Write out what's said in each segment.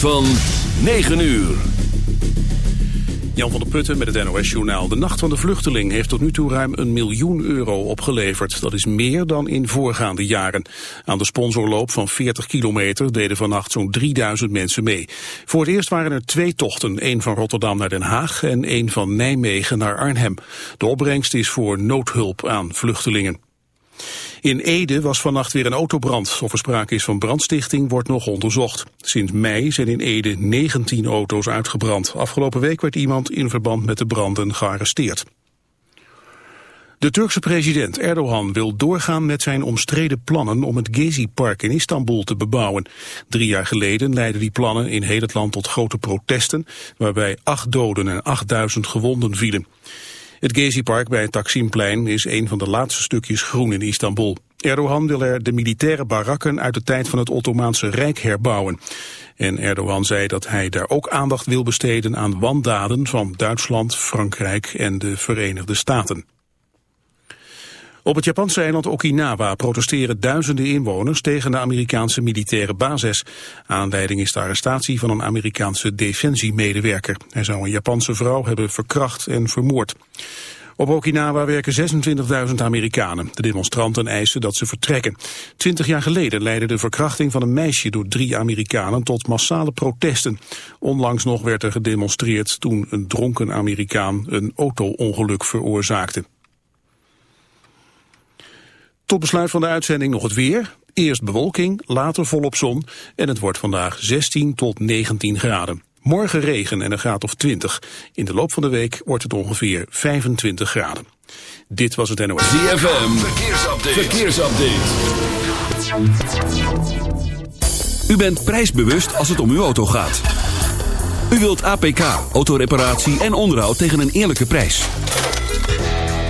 van 9 uur. Jan van der Putten met het NOS-journaal. De Nacht van de Vluchteling heeft tot nu toe ruim een miljoen euro opgeleverd. Dat is meer dan in voorgaande jaren. Aan de sponsorloop van 40 kilometer deden vannacht zo'n 3000 mensen mee. Voor het eerst waren er twee tochten. één van Rotterdam naar Den Haag en één van Nijmegen naar Arnhem. De opbrengst is voor noodhulp aan vluchtelingen. In Ede was vannacht weer een autobrand. Of er sprake is van brandstichting wordt nog onderzocht. Sinds mei zijn in Ede 19 auto's uitgebrand. Afgelopen week werd iemand in verband met de branden gearresteerd. De Turkse president Erdogan wil doorgaan met zijn omstreden plannen om het Gezi-park in Istanbul te bebouwen. Drie jaar geleden leidden die plannen in heel het land tot grote protesten, waarbij acht doden en 8000 gewonden vielen. Het Gezi-park bij het Taksimplein is een van de laatste stukjes groen in Istanbul. Erdogan wil er de militaire barakken uit de tijd van het Ottomaanse Rijk herbouwen. En Erdogan zei dat hij daar ook aandacht wil besteden aan wandaden van Duitsland, Frankrijk en de Verenigde Staten. Op het Japanse eiland Okinawa protesteren duizenden inwoners tegen de Amerikaanse militaire basis. Aanleiding is de arrestatie van een Amerikaanse defensiemedewerker. Hij zou een Japanse vrouw hebben verkracht en vermoord. Op Okinawa werken 26.000 Amerikanen. De demonstranten eisen dat ze vertrekken. Twintig jaar geleden leidde de verkrachting van een meisje door drie Amerikanen tot massale protesten. Onlangs nog werd er gedemonstreerd toen een dronken Amerikaan een auto-ongeluk veroorzaakte. Tot besluit van de uitzending nog het weer. Eerst bewolking, later volop zon en het wordt vandaag 16 tot 19 graden. Morgen regen en een graad of 20. In de loop van de week wordt het ongeveer 25 graden. Dit was het NOS. ZFM, verkeersupdate. verkeersupdate. U bent prijsbewust als het om uw auto gaat. U wilt APK, autoreparatie en onderhoud tegen een eerlijke prijs.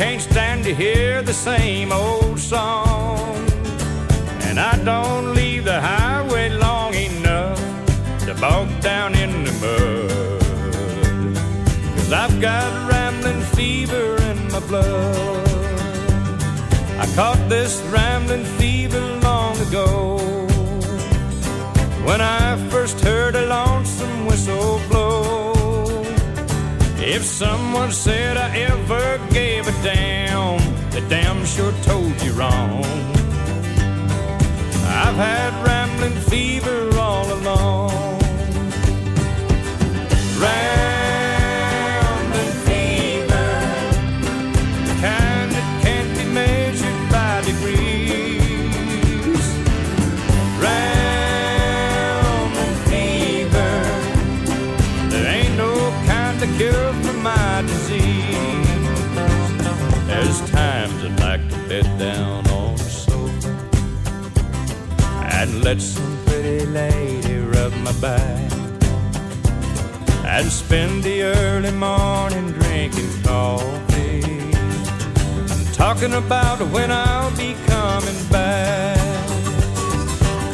Can't stand to hear the same old song. And I don't leave the highway long enough to bog down in the mud. Cause I've got rambling fever in my blood. I caught this rambling fever long ago. When I first heard a lonesome whistle blow, if someone said I ever gave a damn, they damn sure told you wrong. I've had rambling fever all along. Rambling let some pretty lady rub my back and spend the early morning drinking coffee and talking about when I'll be coming back.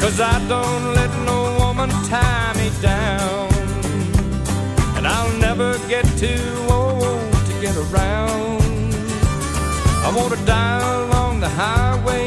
Cause I don't let no woman tie me down. And I'll never get too old to get around. I wanna die along the highway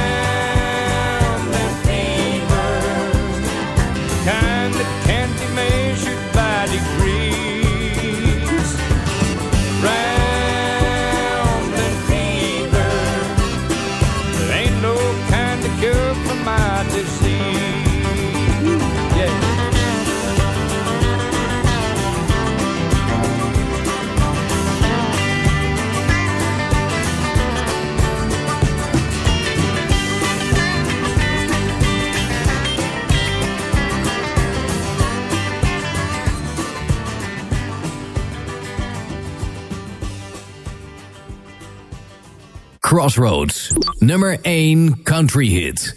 Crossroads. Nummer 1 country hit.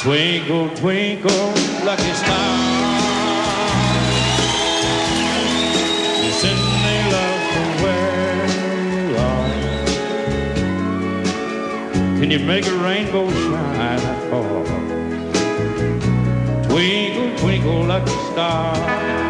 Twinkle, twinkle, lucky star. You send me love from where you are. Can you make a rainbow shine at all? Twinkle, twinkle, lucky star.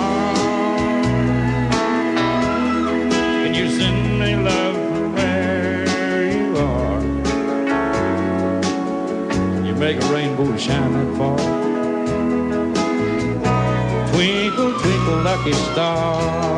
Make a rainbow that far? Twinkle, twinkle, lucky star.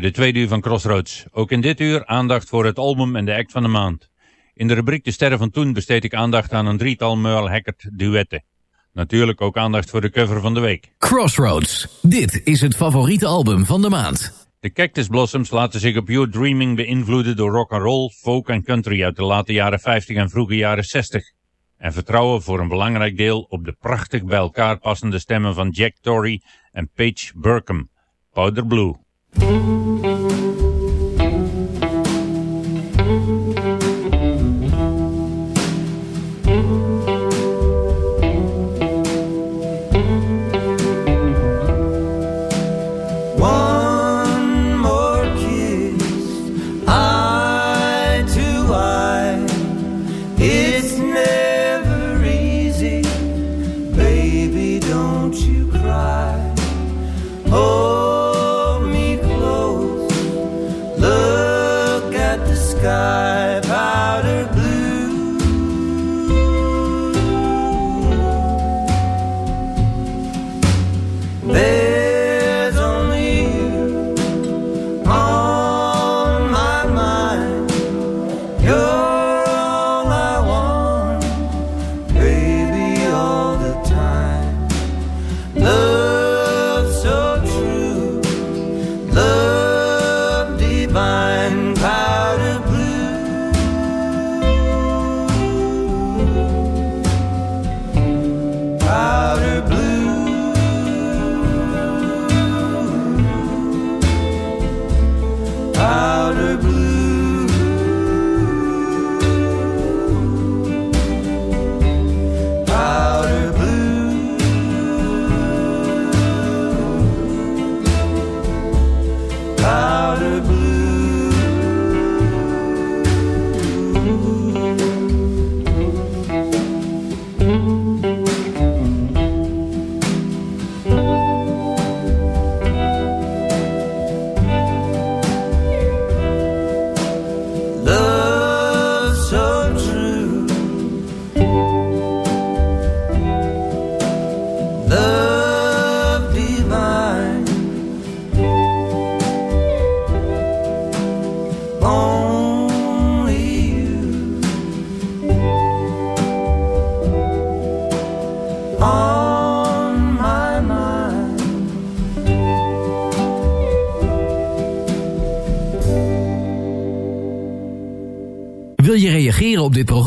Bij de tweede uur van Crossroads. Ook in dit uur aandacht voor het album en de act van de maand. In de rubriek De Sterren van Toen besteed ik aandacht aan een drietal Merle Haggard duetten. Natuurlijk ook aandacht voor de cover van de week. Crossroads. Dit is het favoriete album van de maand. De Cactus Blossoms laten zich op Your Dreaming beïnvloeden door rock and roll, folk en country uit de late jaren 50 en vroege jaren 60. En vertrouwen voor een belangrijk deel op de prachtig bij elkaar passende stemmen van Jack Torrey en Paige Burkham. Powder Blue. One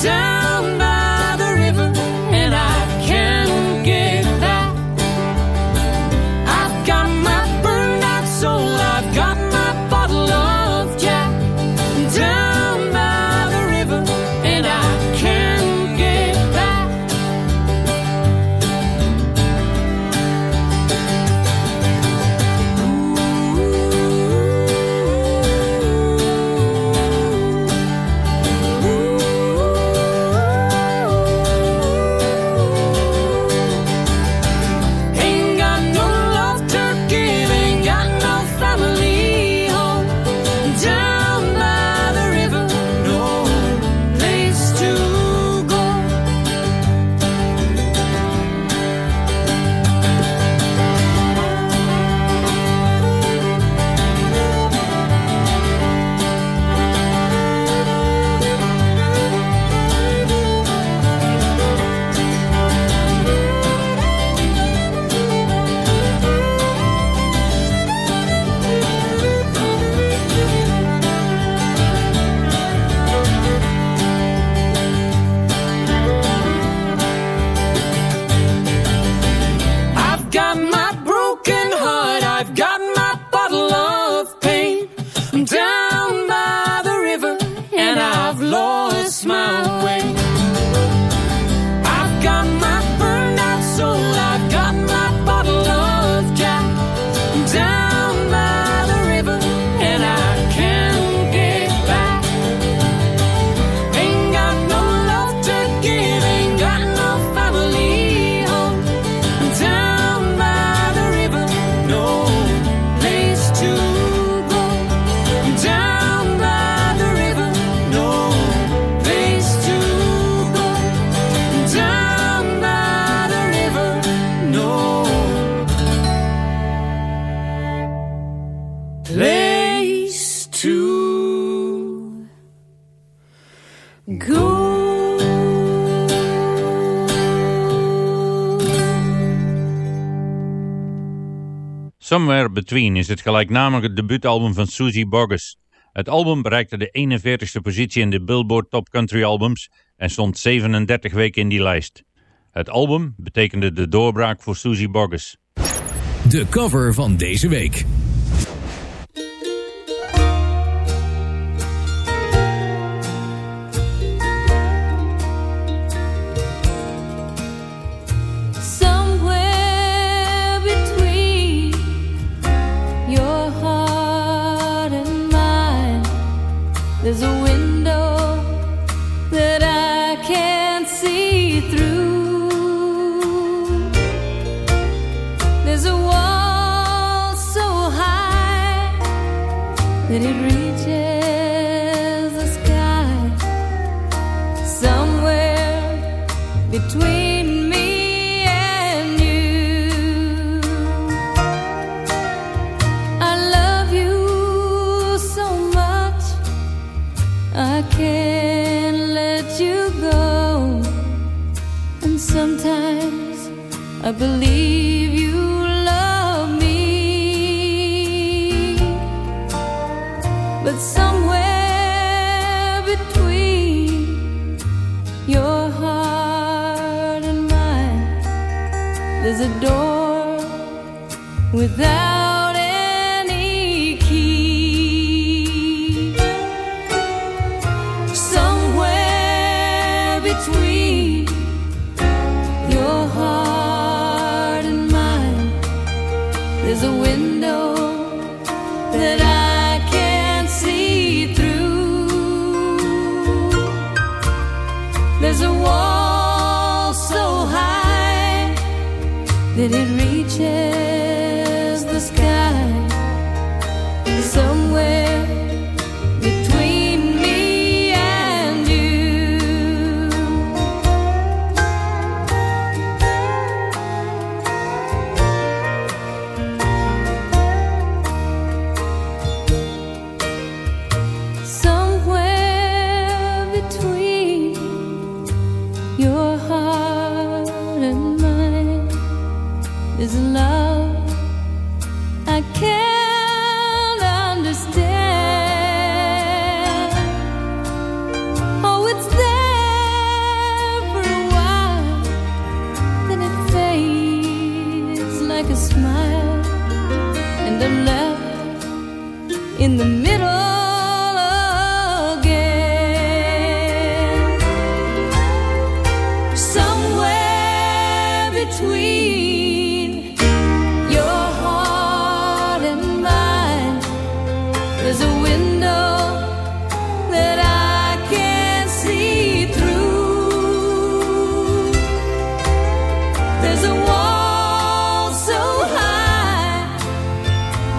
down Somewhere Between is het gelijknamige debuutalbum van Susie Boggess. Het album bereikte de 41ste positie in de Billboard Top Country Albums en stond 37 weken in die lijst. Het album betekende de doorbraak voor Susie Boggess. De cover van deze week. believe you love me, but somewhere between your heart and mine, there's a door without.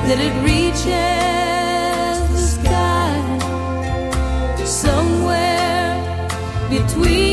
that it reaches the sky somewhere between.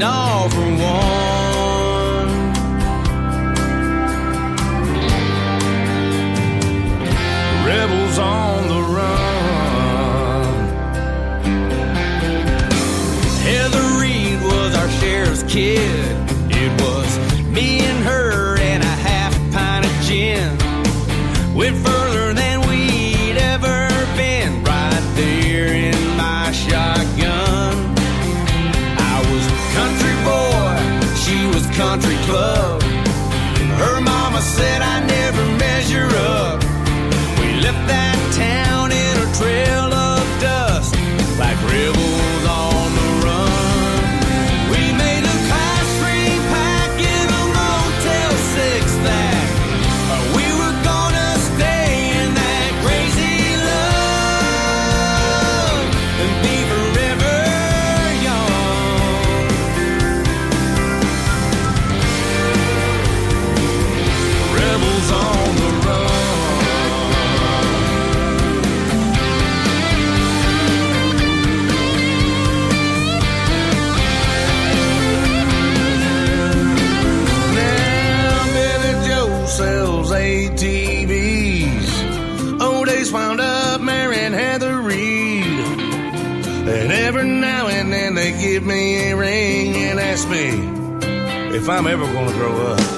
and all for one. Rebels on the run. Heather Reed was our sheriff's kid. country club. Her mama said I never measure up. if I'm ever gonna grow up.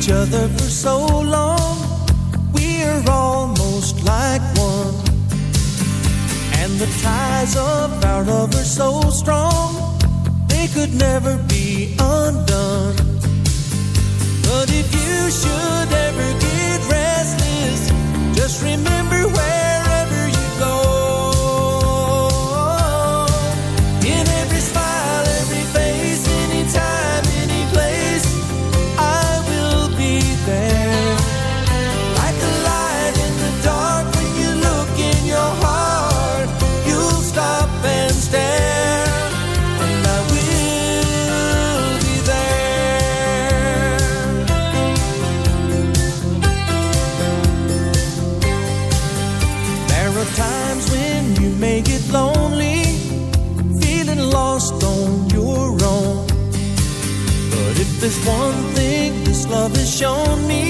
Each other for so long, we're almost like one. And the ties of our love are so strong, they could never be undone. Shown me,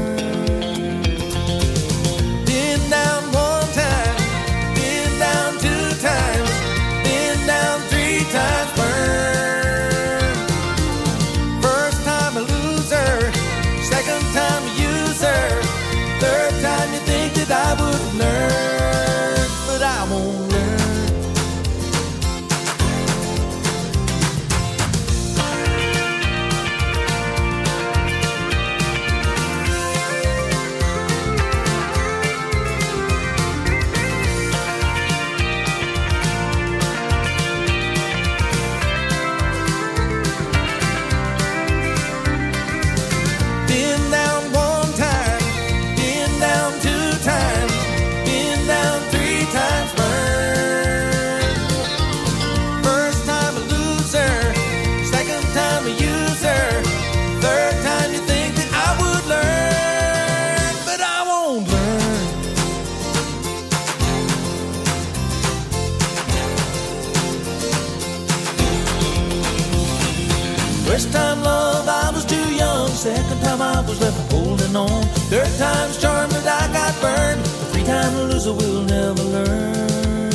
Loser will never learn.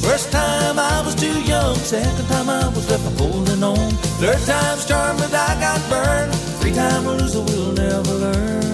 First time I was too young. Second time I was left holding on. Third time's charm, but I got burned. Three time loser we'll never learn.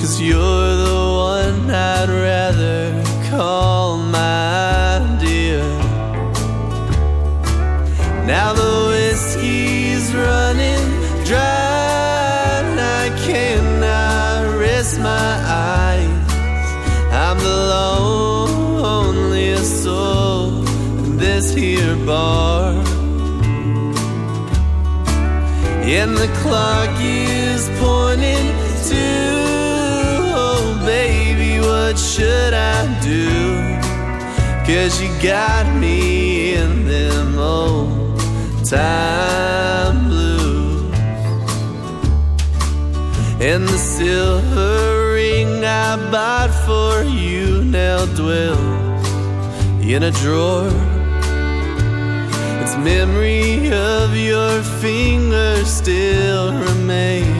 Cause you're the one I'd rather call my dear. Now the whiskey's running dry, and I cannot rest my eyes. I'm the loneliest soul in this here bar. And the clock is pointing to should I do? Cause you got me in them old time blues And the silver ring I bought for you now dwells in a drawer its memory of your finger still remains.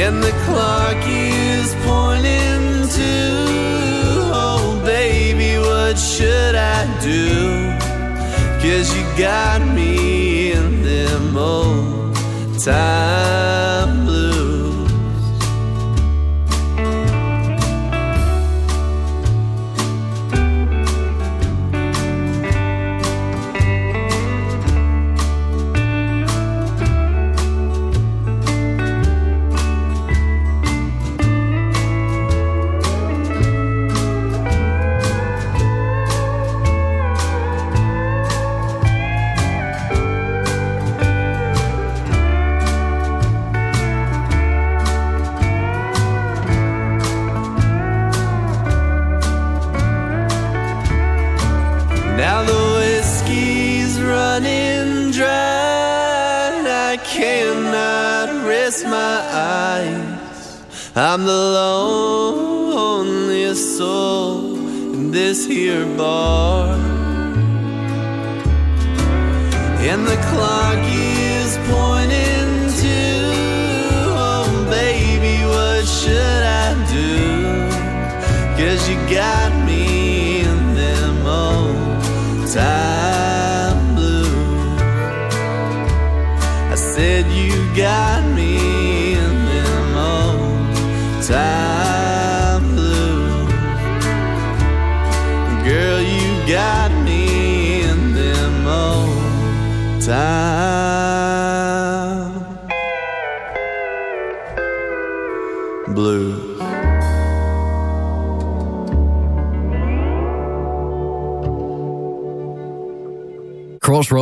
and the clock is pointing to oh baby what should i do cause you got me in the old time.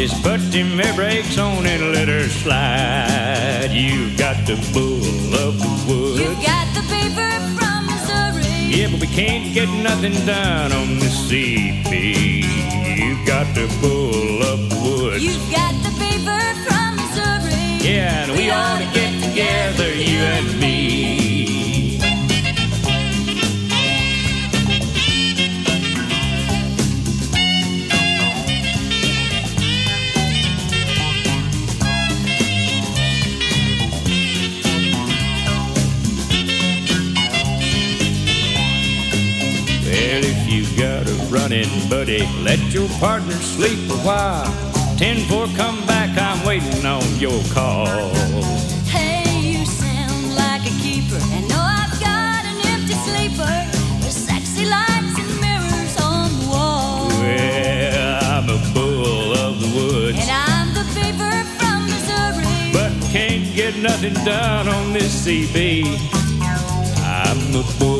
Just put them air brakes on and let her slide. You've got the bull of the woods. You've got the paper from Missouri. Yeah, but we can't get nothing done on the CB. You've got the bull let your partner sleep a while. Ten four, come back, I'm waiting on your call. Hey, you sound like a keeper. And no, I've got an empty sleeper with sexy lights and mirrors on the wall. Well, I'm a bull of the woods, And I'm the from Missouri. but can't get nothing done on this CB. I'm the bull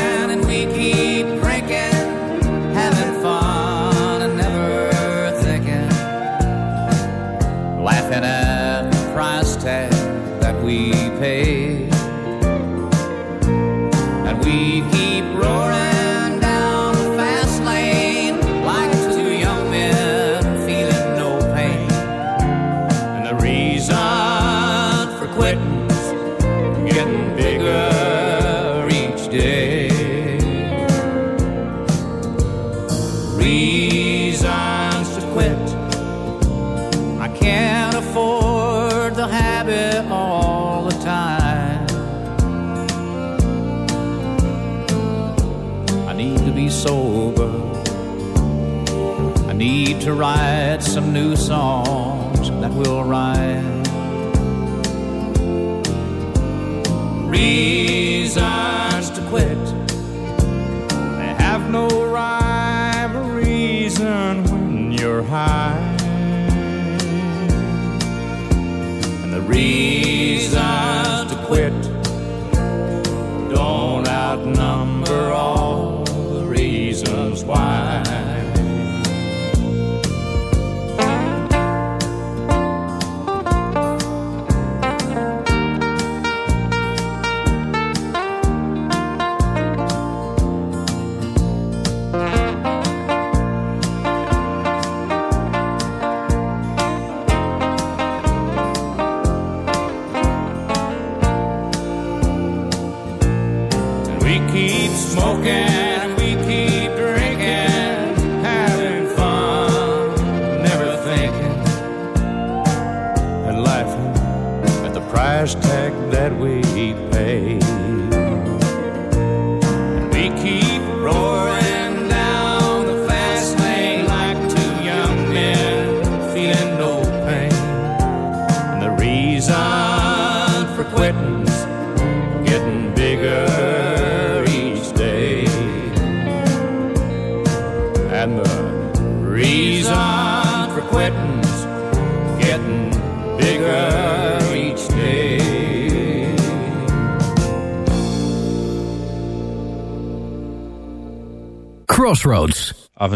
at the price tag that we pay. Songs that will rhyme. Reasons to quit. They have no rhyme or reason when you're high. And the reasons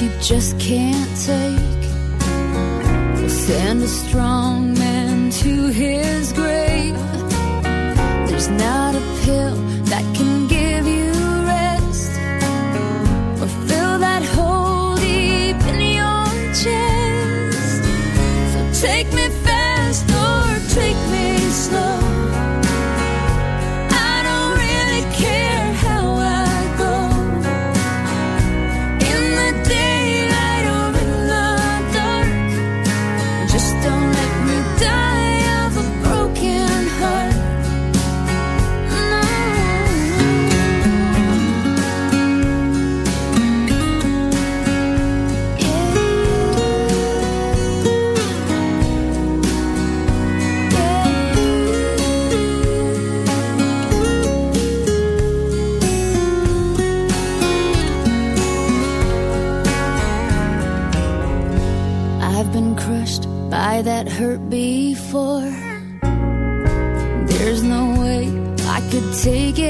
You just can't take. Will send a strong take anymore.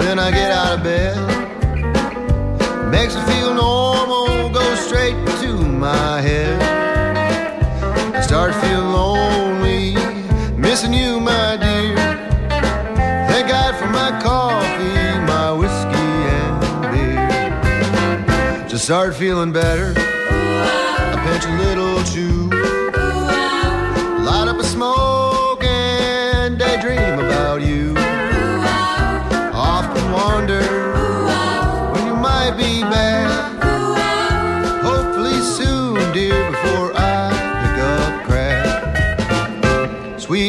When I get out of bed. Makes me feel normal, goes straight to my head. I start feeling lonely, missing you, my dear. Thank God for my coffee, my whiskey, and beer. Just start feeling better. I pinch a little too.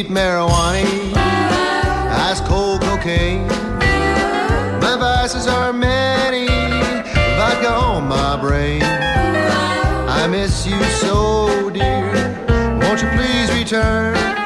sweet marijuana, ice cold cocaine. My vices are many, vodka on my brain. I miss you so, dear. Won't you please return?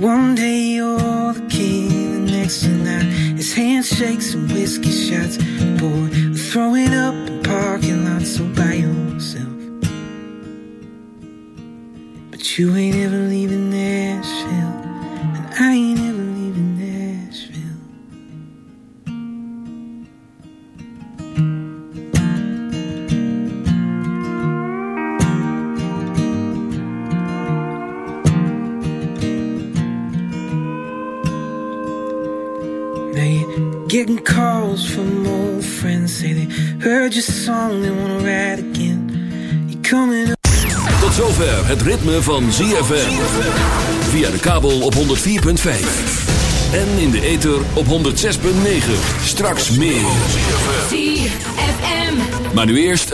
One day you're the king, the next you're not. It's handshakes and whiskey shots. Boy, throwing up in parking lots all by yourself. But you ain't ever leaving Nashville, and I ain't ever getting calls from old friends say they heard your song, they wanna ride again. You coming up. Tot zover het ritme van ZFM. Via de kabel op 104.5. En in de ether op 106.9. Straks meer. ZFM. Maar nu eerst...